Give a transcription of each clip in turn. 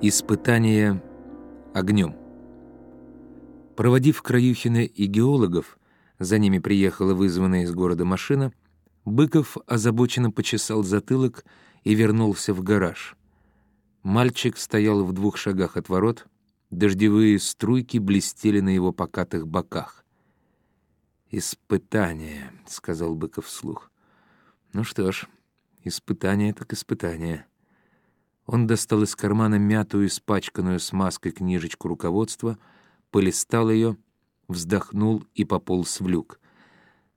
Испытание огнем. Проводив Краюхина и геологов, за ними приехала вызванная из города машина, Быков озабоченно почесал затылок и вернулся в гараж. Мальчик стоял в двух шагах от ворот, дождевые струйки блестели на его покатых боках. «Испытание», — сказал Быков вслух. «Ну что ж, испытание так испытание». Он достал из кармана мятую, испачканную смазкой книжечку руководства, полистал ее, вздохнул и пополз в люк.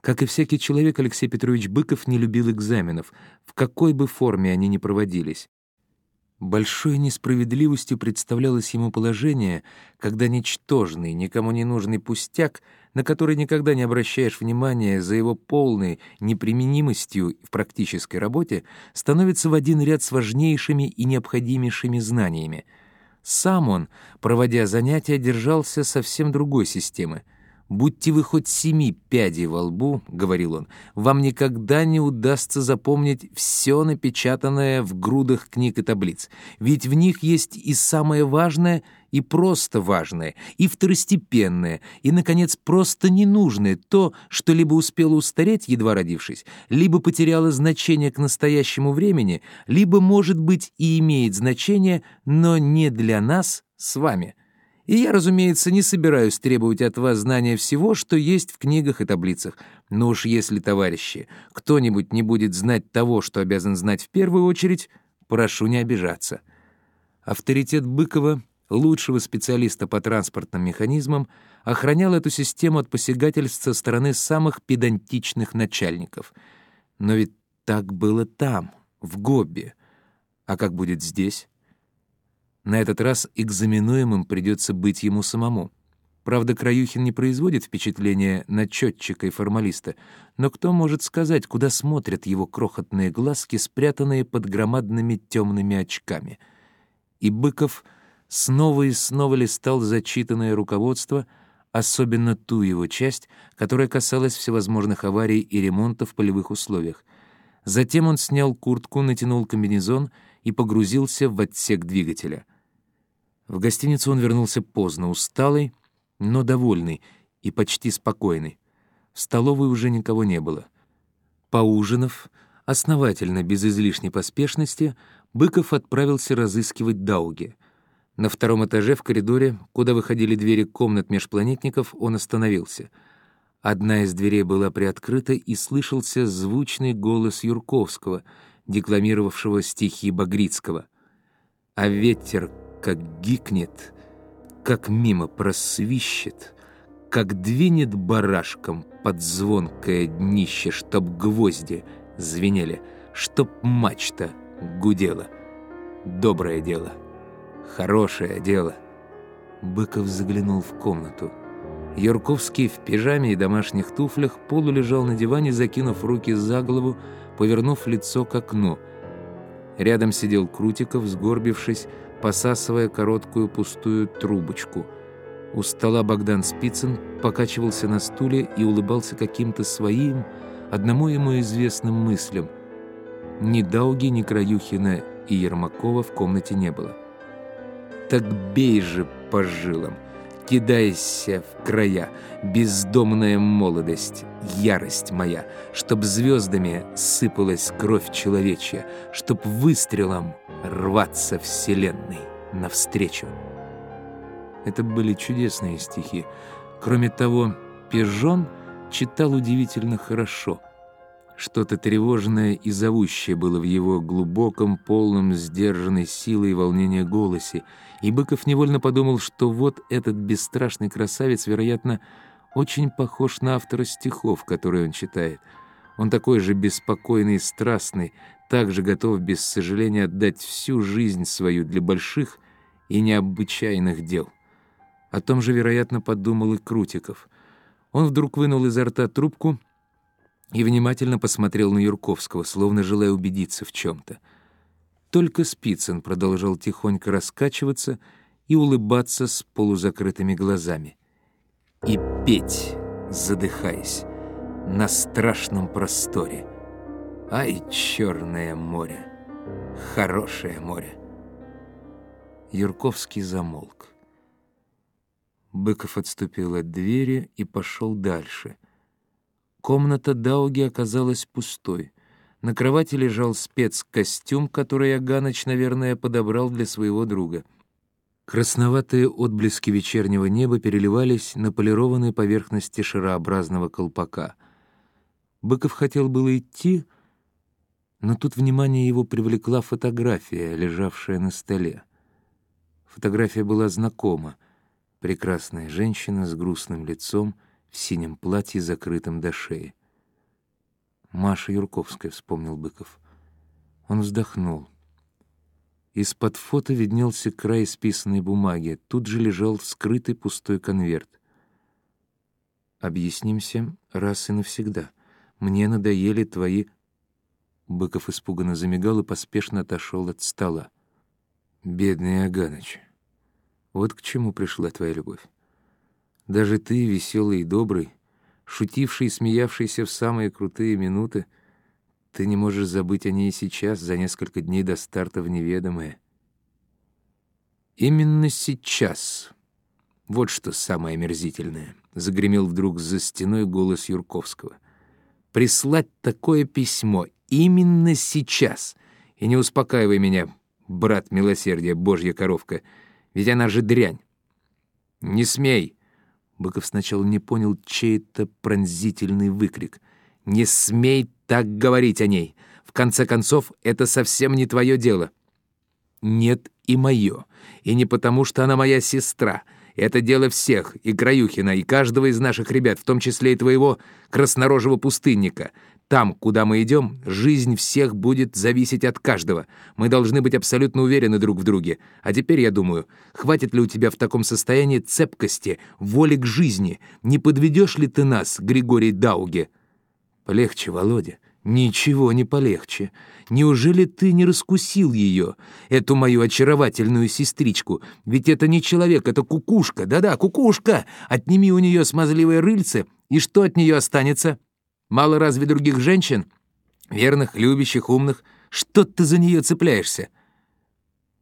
Как и всякий человек, Алексей Петрович Быков не любил экзаменов, в какой бы форме они ни проводились. Большой несправедливостью представлялось ему положение, когда ничтожный, никому не нужный пустяк, на который никогда не обращаешь внимания за его полной неприменимостью в практической работе, становится в один ряд с важнейшими и необходимейшими знаниями. Сам он, проводя занятия, держался совсем другой системы — «Будьте вы хоть семи пядей во лбу, — говорил он, — вам никогда не удастся запомнить все напечатанное в грудах книг и таблиц, ведь в них есть и самое важное, и просто важное, и второстепенное, и, наконец, просто ненужное, то, что либо успело устареть, едва родившись, либо потеряло значение к настоящему времени, либо, может быть, и имеет значение, но не для нас с вами». И я, разумеется, не собираюсь требовать от вас знания всего, что есть в книгах и таблицах. Но уж если, товарищи, кто-нибудь не будет знать того, что обязан знать в первую очередь, прошу не обижаться. Авторитет Быкова, лучшего специалиста по транспортным механизмам, охранял эту систему от посягательств со стороны самых педантичных начальников. Но ведь так было там, в Гоббе. А как будет здесь? На этот раз экзаменуемым придется быть ему самому. Правда, Краюхин не производит впечатления начетчика и формалиста, но кто может сказать, куда смотрят его крохотные глазки, спрятанные под громадными темными очками? И Быков снова и снова листал зачитанное руководство, особенно ту его часть, которая касалась всевозможных аварий и ремонта в полевых условиях. Затем он снял куртку, натянул комбинезон и погрузился в отсек двигателя — в гостиницу он вернулся поздно, усталый, но довольный и почти спокойный. В столовой уже никого не было. Поужинав, основательно, без излишней поспешности, Быков отправился разыскивать Дауги. На втором этаже в коридоре, куда выходили двери комнат межпланетников, он остановился. Одна из дверей была приоткрыта, и слышался звучный голос Юрковского, декламировавшего стихи Багрицкого. А ветер как гикнет, как мимо просвищет, как двинет барашком под звонкое днище, чтоб гвозди звенели, чтоб мачта гудела. Доброе дело, хорошее дело. Быков заглянул в комнату. Юрковский в пижаме и домашних туфлях полулежал на диване, закинув руки за голову, повернув лицо к окну. Рядом сидел Крутиков, сгорбившись, посасывая короткую пустую трубочку. У стола Богдан Спицын покачивался на стуле и улыбался каким-то своим, одному ему известным мыслям. Ни Дауги, ни Краюхина и Ермакова в комнате не было. «Так бей же по жилам!» Кидайся в края, бездомная молодость, ярость моя, чтоб звездами сыпалась кровь человечья, чтоб выстрелом рваться вселенной навстречу. Это были чудесные стихи. Кроме того, Пижон читал удивительно хорошо. Что-то тревожное и зовущее было в его глубоком, полном сдержанной силы и волнения голосе, и Быков невольно подумал, что вот этот бесстрашный красавец, вероятно, очень похож на автора стихов, которые он читает. Он такой же беспокойный и страстный, также готов без сожаления отдать всю жизнь свою для больших и необычайных дел. О том же, вероятно, подумал и Крутиков. Он вдруг вынул изо рта трубку и внимательно посмотрел на Юрковского, словно желая убедиться в чем-то. Только Спицын продолжал тихонько раскачиваться и улыбаться с полузакрытыми глазами. И петь, задыхаясь, на страшном просторе — Ай, черное море, хорошее море. Юрковский замолк. Быков отступил от двери и пошел дальше. Комната Дауги оказалась пустой. На кровати лежал спецкостюм, который Аганыч, наверное, подобрал для своего друга. Красноватые отблески вечернего неба переливались на полированной поверхности шарообразного колпака. Быков хотел было идти, но тут внимание его привлекла фотография, лежавшая на столе. Фотография была знакома. Прекрасная женщина с грустным лицом, в синем платье, закрытом до шеи. «Маша Юрковская», — вспомнил Быков. Он вздохнул. Из-под фото виднелся край исписанной бумаги. Тут же лежал скрытый пустой конверт. «Объяснимся раз и навсегда. Мне надоели твои...» Быков испуганно замигал и поспешно отошел от стола. «Бедный Аганыч, вот к чему пришла твоя любовь. Даже ты, веселый и добрый, шутивший и смеявшийся в самые крутые минуты, ты не можешь забыть о ней сейчас, за несколько дней до старта в неведомое. Именно сейчас. Вот что самое омерзительное. Загремел вдруг за стеной голос Юрковского. Прислать такое письмо именно сейчас. И не успокаивай меня, брат милосердия, божья коровка, ведь она же дрянь. Не смей. Быков сначала не понял чей-то пронзительный выкрик. «Не смей так говорить о ней! В конце концов, это совсем не твое дело!» «Нет и мое. И не потому, что она моя сестра. Это дело всех, и Краюхина, и каждого из наших ребят, в том числе и твоего краснорожего пустынника. Там, куда мы идем, жизнь всех будет зависеть от каждого. Мы должны быть абсолютно уверены друг в друге. А теперь я думаю, хватит ли у тебя в таком состоянии цепкости, воли к жизни? Не подведешь ли ты нас, Григорий Дауге? Полегче, Володя. Ничего не полегче. Неужели ты не раскусил ее, эту мою очаровательную сестричку? Ведь это не человек, это кукушка. Да-да, кукушка. Отними у нее смазливое рыльце, и что от нее останется?» Мало разве других женщин? Верных, любящих, умных. Что ты за нее цепляешься?»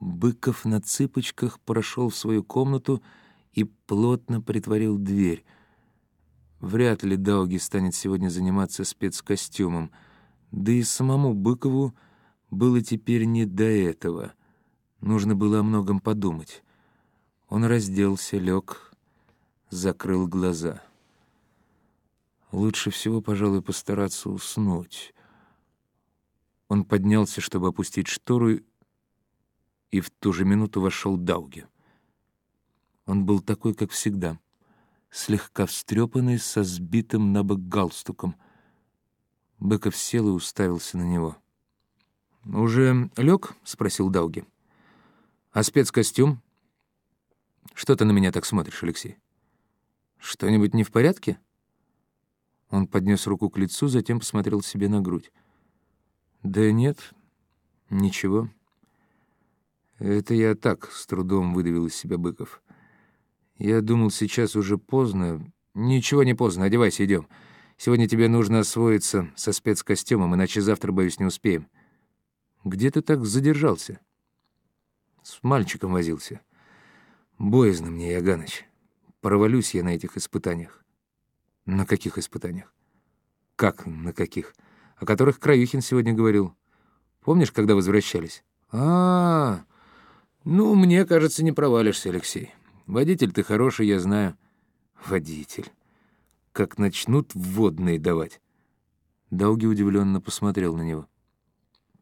Быков на цыпочках прошел в свою комнату и плотно притворил дверь. Вряд ли Дауги станет сегодня заниматься спецкостюмом. Да и самому Быкову было теперь не до этого. Нужно было о многом подумать. Он разделся, лег, закрыл глаза. Лучше всего, пожалуй, постараться уснуть. Он поднялся, чтобы опустить штору, и в ту же минуту вошел Дауги. Он был такой, как всегда, слегка встрепанный, со сбитым на бок галстуком. Быков сел и уставился на него. «Уже лег?» — спросил Дауги. «А спецкостюм? Что ты на меня так смотришь, Алексей? Что-нибудь не в порядке?» Он поднес руку к лицу, затем посмотрел себе на грудь. «Да нет, ничего». «Это я так, с трудом выдавил из себя Быков. Я думал, сейчас уже поздно. Ничего не поздно, одевайся, идем. Сегодня тебе нужно освоиться со спецкостюмом, иначе завтра, боюсь, не успеем». «Где ты так задержался?» «С мальчиком возился. Боязно мне, Яганыч. Провалюсь я на этих испытаниях». На каких испытаниях? Как на каких? О которых Краюхин сегодня говорил. Помнишь, когда возвращались? А, -а, -а. ну, мне кажется, не провалишься, Алексей. Водитель ты хороший, я знаю. Водитель. Как начнут вводные давать. Долги удивленно посмотрел на него.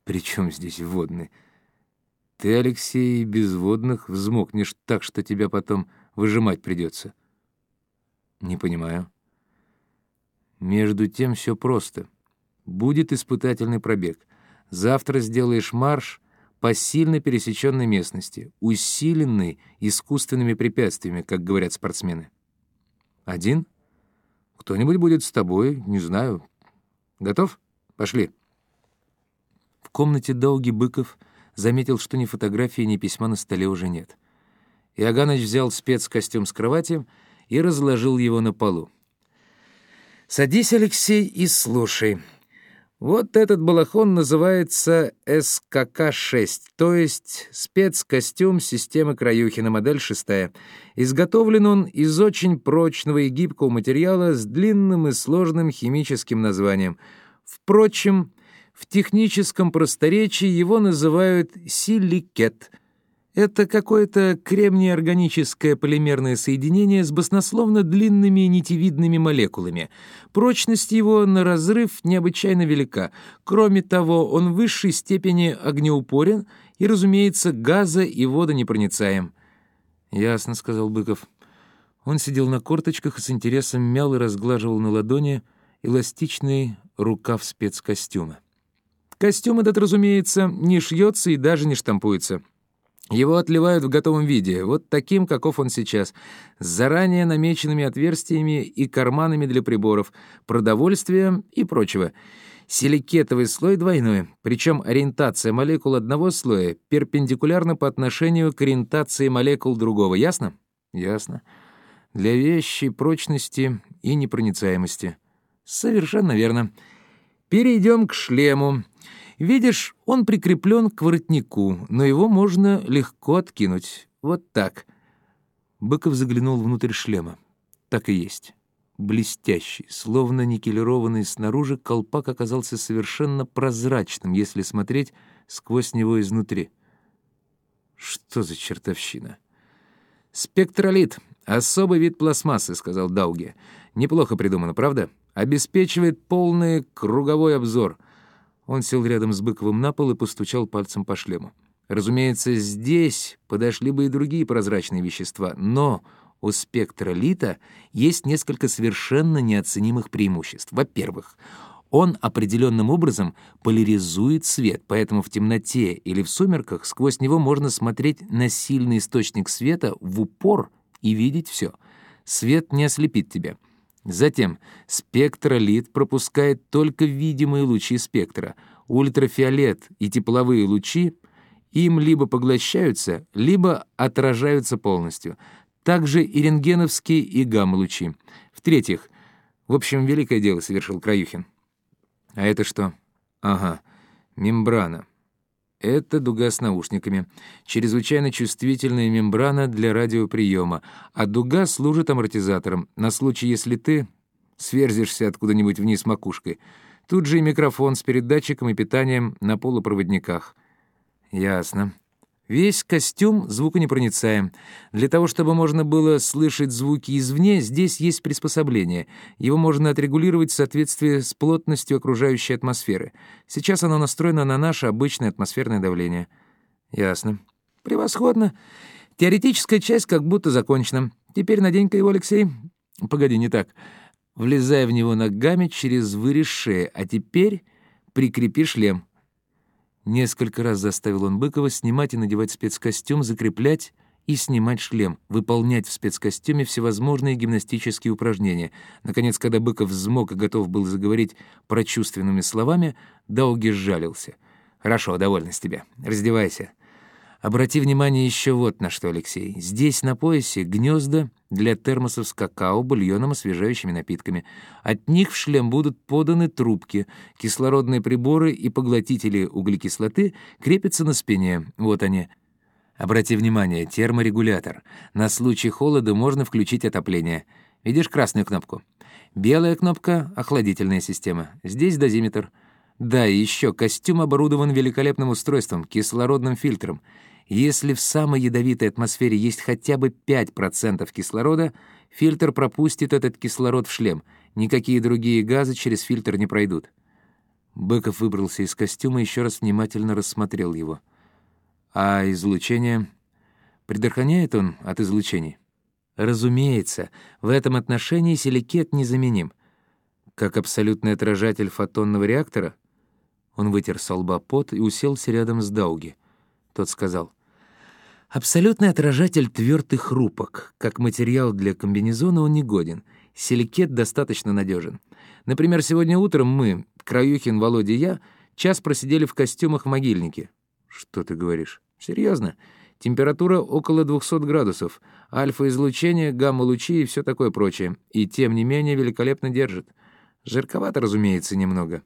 «При чем здесь вводные? Ты, Алексей, без водных взмокнешь так, что тебя потом выжимать придется. «Не понимаю». Между тем все просто. Будет испытательный пробег. Завтра сделаешь марш по сильно пересеченной местности, усиленный искусственными препятствиями, как говорят спортсмены. Один? Кто-нибудь будет с тобой, не знаю. Готов? Пошли. В комнате Долги Быков заметил, что ни фотографии, ни письма на столе уже нет. Иоганныч взял спецкостюм с кровати и разложил его на полу. «Садись, Алексей, и слушай. Вот этот балахон называется СКК-6, то есть спецкостюм системы Краюхина, модель 6. Изготовлен он из очень прочного и гибкого материала с длинным и сложным химическим названием. Впрочем, в техническом просторечии его называют силикет, это какое-то кремний-органическое полимерное соединение с баснословно длинными нитевидными молекулами. Прочность его на разрыв необычайно велика. Кроме того, он в высшей степени огнеупорен и, разумеется, газа и водонепроницаем. «Ясно», — сказал Быков. Он сидел на корточках и с интересом мял и разглаживал на ладони эластичный рукав спецкостюма. Костюм этот, разумеется, не шьется и даже не штампуется. Его отливают в готовом виде, вот таким, каков он сейчас, с заранее намеченными отверстиями и карманами для приборов, продовольствия и прочего. Силикетовый слой двойной, причем ориентация молекул одного слоя перпендикулярна по отношению к ориентации молекул другого. Ясно? Ясно. Для вещи прочности и непроницаемости. Совершенно верно. Перейдем к шлему. Видишь, он прикреплен к воротнику, но его можно легко откинуть. Вот так. Быков заглянул внутрь шлема. Так и есть. Блестящий, словно никелированный снаружи, колпак оказался совершенно прозрачным, если смотреть сквозь него изнутри. Что за чертовщина? «Спектролит. Особый вид пластмассы», — сказал Дауге. «Неплохо придумано, правда? Обеспечивает полный круговой обзор». Он сел рядом с Быковым на пол и постучал пальцем по шлему. Разумеется, здесь подошли бы и другие прозрачные вещества, но у спектролита есть несколько совершенно неоценимых преимуществ. Во-первых, он определенным образом поляризует свет, поэтому в темноте или в сумерках сквозь него можно смотреть на сильный источник света в упор и видеть все. Свет не ослепит тебя. Затем спектролит пропускает только видимые лучи спектра. Ультрафиолет и тепловые лучи им либо поглощаются, либо отражаются полностью. Также и рентгеновские и гамма-лучи. В-третьих, в общем, великое дело совершил Краюхин. А это что? Ага, мембрана. Это дуга с наушниками. Чрезвычайно чувствительная мембрана для радиоприема, а дуга служит амортизатором на случай, если ты сверзишься откуда-нибудь вниз макушкой. Тут же и микрофон с передатчиком и питанием на полупроводниках. Ясно. Весь костюм звуконепроницаем. Для того, чтобы можно было слышать звуки извне, здесь есть приспособление. Его можно отрегулировать в соответствии с плотностью окружающей атмосферы. Сейчас оно настроено на наше обычное атмосферное давление. Ясно. Превосходно. Теоретическая часть как будто закончена. Теперь надень-ка его, Алексей. Погоди, не так. Влезай в него ногами через вырез шеи, а теперь прикрепи шлем. Несколько раз заставил он Быкова снимать и надевать спецкостюм, закреплять и снимать шлем, выполнять в спецкостюме всевозможные гимнастические упражнения. Наконец, когда Быков взмок и готов был заговорить прочувственными словами, Дауги сжалился. «Хорошо, довольно с тебя. Раздевайся. Обрати внимание еще вот на что, Алексей. Здесь на поясе гнезда для термосов с какао, бульоном, освежающими напитками. От них в шлем будут поданы трубки. Кислородные приборы и поглотители углекислоты крепятся на спине. Вот они. Обрати внимание, терморегулятор. На случай холода можно включить отопление. Видишь красную кнопку? Белая кнопка — охладительная система. Здесь дозиметр. Да, и еще костюм оборудован великолепным устройством, кислородным фильтром. Если в самой ядовитой атмосфере есть хотя бы 5% кислорода, фильтр пропустит этот кислород в шлем. Никакие другие газы через фильтр не пройдут. Быков выбрался из костюма и еще раз внимательно рассмотрел его. А излучение... Предохраняет он от излучений? Разумеется, в этом отношении силикет незаменим. Как абсолютный отражатель фотонного реактора? Он вытер со лба пот и уселся рядом с Дауги. Тот сказал — Абсолютный отражатель тверд и хрупок. Как материал для комбинезона он негоден. Силикет достаточно надежен. Например, сегодня утром мы, Краюхин, Володя и я, час просидели в костюмах в могильнике. Что ты говоришь? Серьезно? Температура около 200 градусов, альфа-излучение, гамма-лучи и все такое прочее. И тем не менее великолепно держит. Жарковато, разумеется, немного.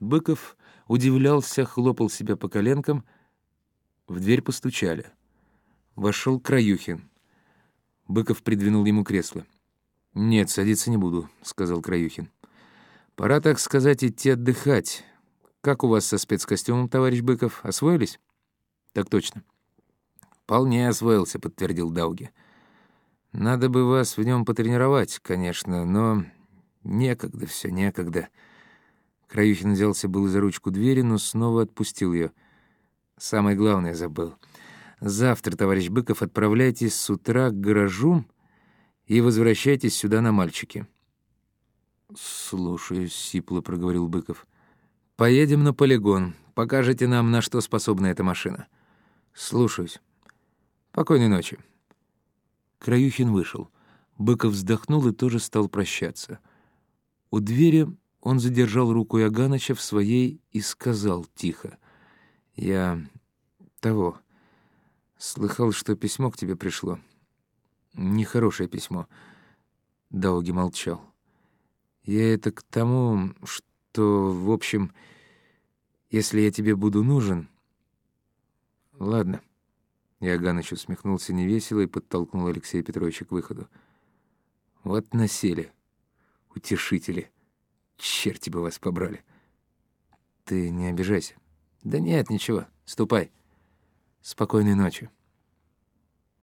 Быков удивлялся, хлопал себя по коленкам. В дверь постучали. Вошел Краюхин. Быков придвинул ему кресло. «Нет, садиться не буду», — сказал Краюхин. «Пора, так сказать, идти отдыхать. Как у вас со спецкостюмом, товарищ Быков? Освоились?» «Так точно». «Вполне освоился», — подтвердил Дауги. «Надо бы вас в нем потренировать, конечно, но некогда все, некогда». Краюхин взялся был за ручку двери, но снова отпустил ее. «Самое главное забыл. Завтра, товарищ Быков, отправляйтесь с утра к гаражу и возвращайтесь сюда на мальчики». «Слушаюсь», — сипло проговорил Быков. «Поедем на полигон. Покажете нам, на что способна эта машина». «Слушаюсь. Покойной ночи». Краюхин вышел. Быков вздохнул и тоже стал прощаться. У двери он задержал руку Яганыча в своей и сказал тихо. «Я того. Слыхал, что письмо к тебе пришло. Нехорошее письмо». Дауги молчал. «Я это к тому, что, в общем, если я тебе буду нужен...» «Ладно». Иоганныч усмехнулся невесело и подтолкнул Алексея Петровича к выходу. «Вот насели, утешители. Черти бы вас побрали. Ты не обижайся. Да нет, ничего, ступай. Спокойной ночи».